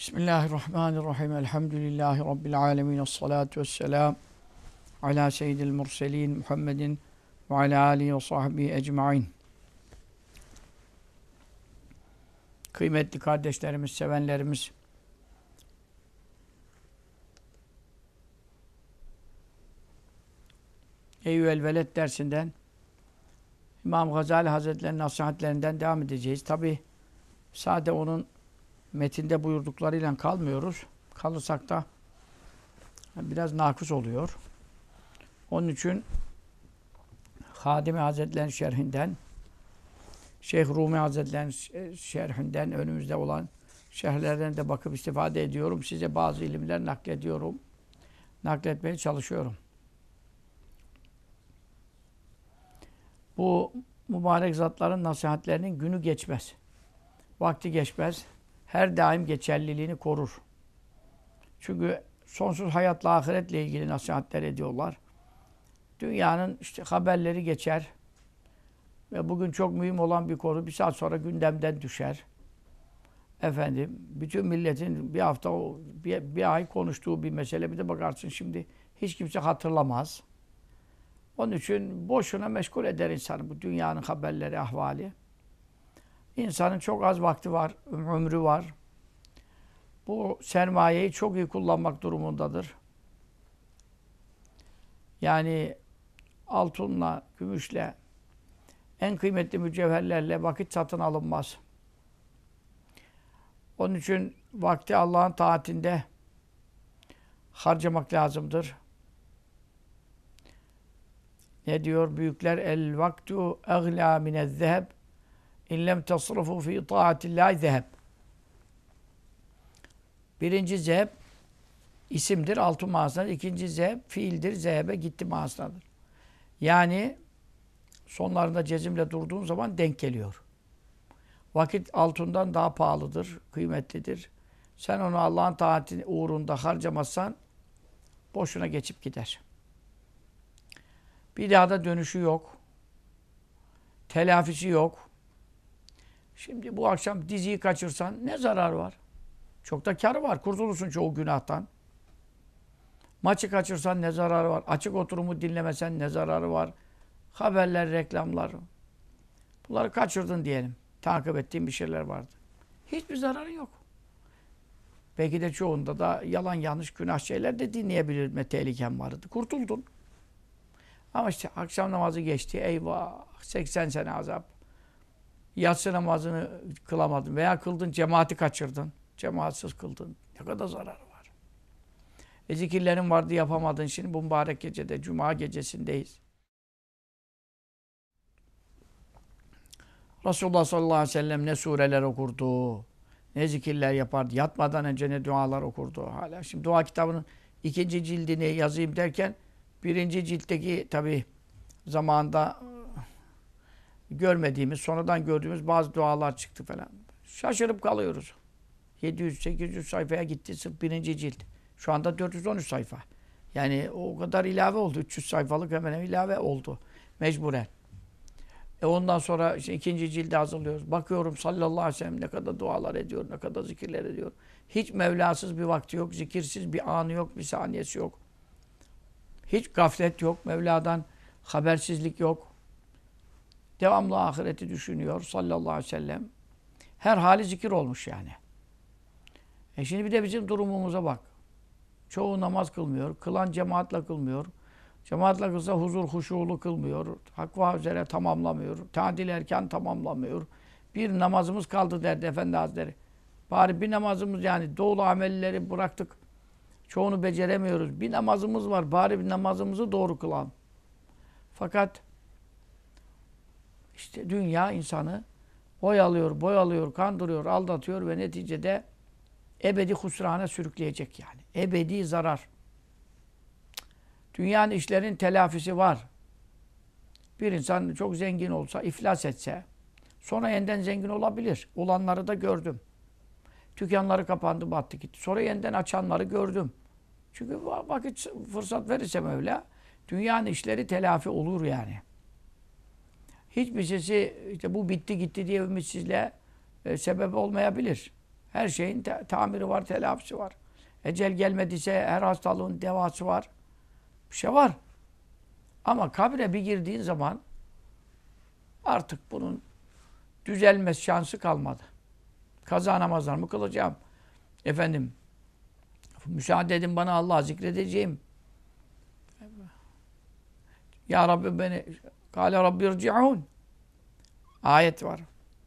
Bismillahirrahmanirrahim. Elhamdülillahi Rabbil alemin. Esselatu vesselam ala seyyidil murselin Muhammedin ve ala alihi ve sahbihi ecmain. Kıymetli kardeşlerimiz, sevenlerimiz, Eyyüel Veled dersinden İmam Gazali Hazretleri'nin nasihatlerinden devam edeceğiz. Tabi sade onun metinde buyurduklarıyla kalmıyoruz. Kalırsak da biraz nakus oluyor. Onun için Hadimi Hazretleri'nin şerhinden Şeyh Rumi Hazretleri'nin şerhinden önümüzde olan şerhlerden de bakıp istifade ediyorum. Size bazı ilimler naklediyorum. Nakletmeye çalışıyorum. Bu mübarek zatların nasihatlerinin günü geçmez. Vakti geçmez her daim geçerliliğini korur. Çünkü sonsuz hayatla ahiretle ilgili nasihatler ediyorlar. Dünyanın işte haberleri geçer. Ve bugün çok mühim olan bir konu bir saat sonra gündemden düşer. Efendim, bütün milletin bir hafta, bir, bir ay konuştuğu bir mesele bir de bakarsın şimdi hiç kimse hatırlamaz. Onun için boşuna meşgul eder insanı bu dünyanın haberleri, ahvali. İnsanın çok az vakti var, ömrü var. Bu sermayeyi çok iyi kullanmak durumundadır. Yani altınla, gümüşle, en kıymetli mücevherlerle vakit satın alınmaz. Onun için vakti Allah'ın taatinde harcamak lazımdır. Ne diyor büyükler? El vaktu egla minez zeheb İn lem tasrafu fi taatillahi zeheb. Birinci zeheb isimdir, altı manasındadır. İkinci zeheb fiildir, zehebe gitti manasındadır. Yani sonlarında cezimle durduğun zaman denk geliyor. Vakit altından daha pahalıdır, kıymetlidir. Sen onu Allah'ın taati uğrunda harcamazsan boşuna geçip gider. Bir daha da dönüşü yok. Telafisi yok. Şimdi bu akşam diziyi kaçırsan ne zarar var? Çok da kar var. Kurtulursun çoğu günahtan. Maçı kaçırsan ne zararı var? Açık oturumu dinlemesen ne zararı var? Haberler, reklamlar. Bunları kaçırdın diyelim. Takip ettiğin bir şeyler vardı. Hiçbir zararı yok. Belki de çoğunda da yalan yanlış günah şeyler de dinleyebilme tehliken vardı. Kurtuldun. Ama işte akşam namazı geçti. Eyvah 80 sene azap. Yatsı namazını kılamadın veya kıldın cemaati kaçırdın. Cemaatsiz kıldın. Ne kadar zararı var. E zikirlerin vardı yapamadın. Şimdi bu mübarek gecede, cuma gecesindeyiz. Resulullah sallallahu aleyhi ve sellem ne sureler okurdu, ne zikirler yapardı. Yatmadan önce ne dualar okurdu. Hala şimdi dua kitabının ikinci cildini yazayım derken birinci ciltteki tabi zamanda görmediğimiz, sonradan gördüğümüz bazı dualar çıktı falan. Şaşırıp kalıyoruz. 700-800 sayfaya gitti sırf birinci cilt. Şu anda 413 sayfa. Yani o kadar ilave oldu. 300 sayfalık hemen ilave oldu. Mecburen. E ondan sonra işte ikinci cildi hazırlıyoruz. Bakıyorum sallallahu aleyhi ve sellem ne kadar dualar ediyor, ne kadar zikirler ediyor. Hiç Mevlasız bir vakti yok, zikirsiz bir anı yok, bir saniyesi yok. Hiç gaflet yok, Mevla'dan habersizlik yok. Devamlı ahireti düşünüyor sallallahu aleyhi ve sellem. Her hali zikir olmuş yani. E şimdi bir de bizim durumumuza bak. Çoğu namaz kılmıyor. Kılan cemaatle kılmıyor. Cemaatle kılsa huzur huşulu kılmıyor. Hakva üzere tamamlamıyor. Tadil erken tamamlamıyor. Bir namazımız kaldı derdi Efendi Hazretleri. Bari bir namazımız yani doğulu amelleri bıraktık. Çoğunu beceremiyoruz. Bir namazımız var. Bari bir namazımızı doğru kılan. Fakat işte dünya insanı oyalıyor, boyalıyor, kandırıyor, aldatıyor ve neticede ebedi husrana sürükleyecek yani. Ebedi zarar. Dünyanın işlerin telafisi var. Bir insan çok zengin olsa, iflas etse, sonra yeniden zengin olabilir. Olanları da gördüm. Dükkanları kapandı, battı gitti. Sonra yeniden açanları gördüm. Çünkü vakit fırsat verirse Mevla, dünyanın işleri telafi olur yani hiçbir sesi işte bu bitti gitti diye ümitsizliğe e, sebep olmayabilir. Her şeyin te- tamiri var, telafisi var. Ecel gelmediyse her hastalığın devası var. Bir şey var. Ama kabre bir girdiğin zaman artık bunun düzelmez şansı kalmadı. Kaza namazlarımı kılacağım. Efendim, müsaade edin bana Allah'ı zikredeceğim. Ya Rabbi beni, Kale Rabbi irci'un. Ayet var.